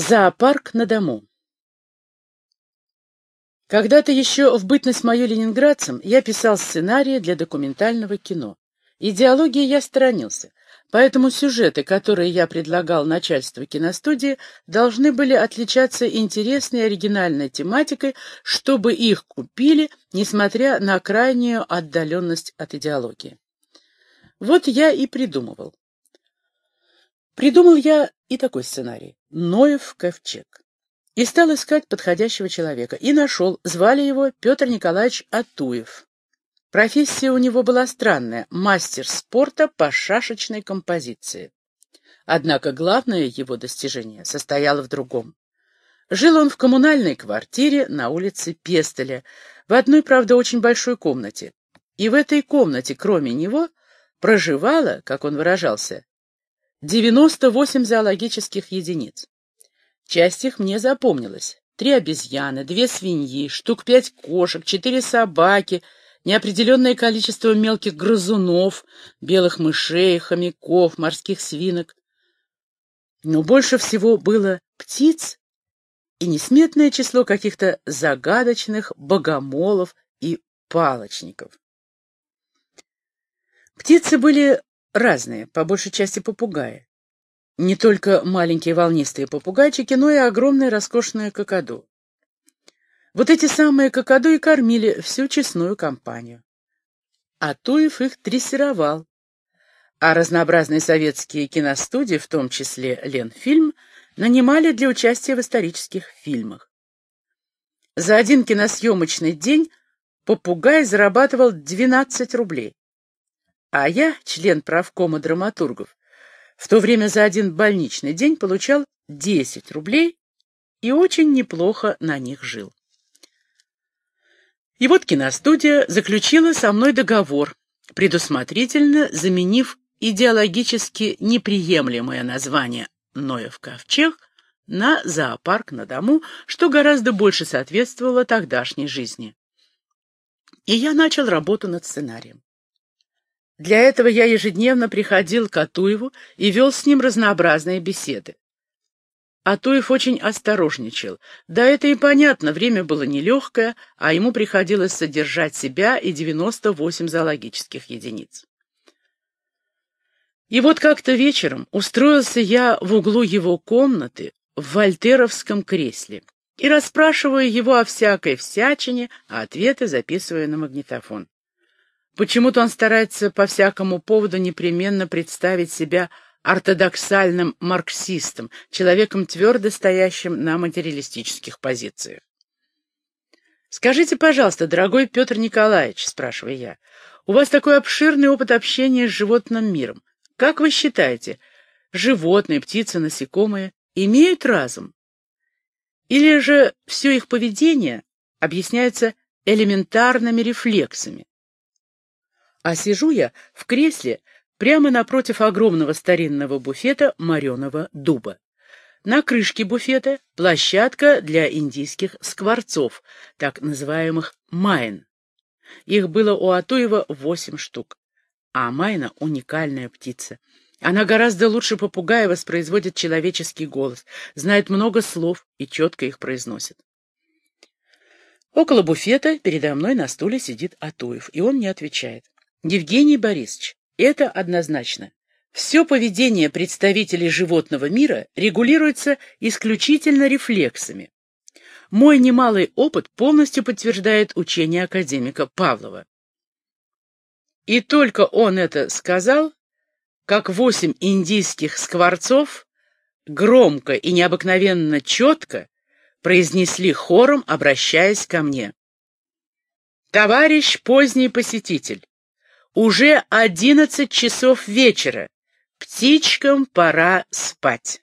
Зоопарк на дому. Когда-то еще в бытность мою ленинградцем я писал сценарии для документального кино. Идеологии я сторонился, поэтому сюжеты, которые я предлагал начальству киностудии, должны были отличаться интересной оригинальной тематикой, чтобы их купили, несмотря на крайнюю отдаленность от идеологии. Вот я и придумывал. Придумал я и такой сценарий. Ноев ковчег. И стал искать подходящего человека. И нашел. Звали его Петр Николаевич Атуев. Профессия у него была странная — мастер спорта по шашечной композиции. Однако главное его достижение состояло в другом. Жил он в коммунальной квартире на улице Пестеля, в одной, правда, очень большой комнате. И в этой комнате, кроме него, проживало, как он выражался, 98 зоологических единиц. Часть их мне запомнилась. Три обезьяны, две свиньи, штук пять кошек, четыре собаки, неопределенное количество мелких грызунов, белых мышей, хомяков, морских свинок. Но больше всего было птиц и несметное число каких-то загадочных богомолов и палочников. Птицы были разные, по большей части попугаи. Не только маленькие волнистые попугайчики, но и огромные роскошные кокоду. Вот эти самые кокоду и кормили всю честную компанию. А Туев их дрессировал. А разнообразные советские киностудии, в том числе Ленфильм, нанимали для участия в исторических фильмах. За один киносъемочный день попугай зарабатывал 12 рублей. А я, член правкома драматургов, в то время за один больничный день получал 10 рублей и очень неплохо на них жил. И вот киностудия заключила со мной договор, предусмотрительно заменив идеологически неприемлемое название «Ноев ковчег» на «Зоопарк на дому», что гораздо больше соответствовало тогдашней жизни. И я начал работу над сценарием. Для этого я ежедневно приходил к Атуеву и вел с ним разнообразные беседы. Атуев очень осторожничал. Да это и понятно, время было нелегкое, а ему приходилось содержать себя и 98 зоологических единиц. И вот как-то вечером устроился я в углу его комнаты в вольтеровском кресле и расспрашиваю его о всякой всячине, а ответы записываю на магнитофон. Почему-то он старается по всякому поводу непременно представить себя ортодоксальным марксистом, человеком, твердо стоящим на материалистических позициях. «Скажите, пожалуйста, дорогой Петр Николаевич, — спрашиваю я, — у вас такой обширный опыт общения с животным миром. Как вы считаете, животные, птицы, насекомые имеют разум? Или же все их поведение объясняется элементарными рефлексами? А сижу я в кресле прямо напротив огромного старинного буфета мореного дуба. На крышке буфета площадка для индийских скворцов, так называемых майн. Их было у Атуева восемь штук. А майна — уникальная птица. Она гораздо лучше попугая воспроизводит человеческий голос, знает много слов и четко их произносит. Около буфета передо мной на стуле сидит Атуев, и он не отвечает. Евгений Борисович, это однозначно. Все поведение представителей животного мира регулируется исключительно рефлексами. Мой немалый опыт полностью подтверждает учение академика Павлова. И только он это сказал, как восемь индийских скворцов громко и необыкновенно четко произнесли хором, обращаясь ко мне. «Товарищ поздний посетитель, уже одиннадцать часов вечера. Птичкам пора спать.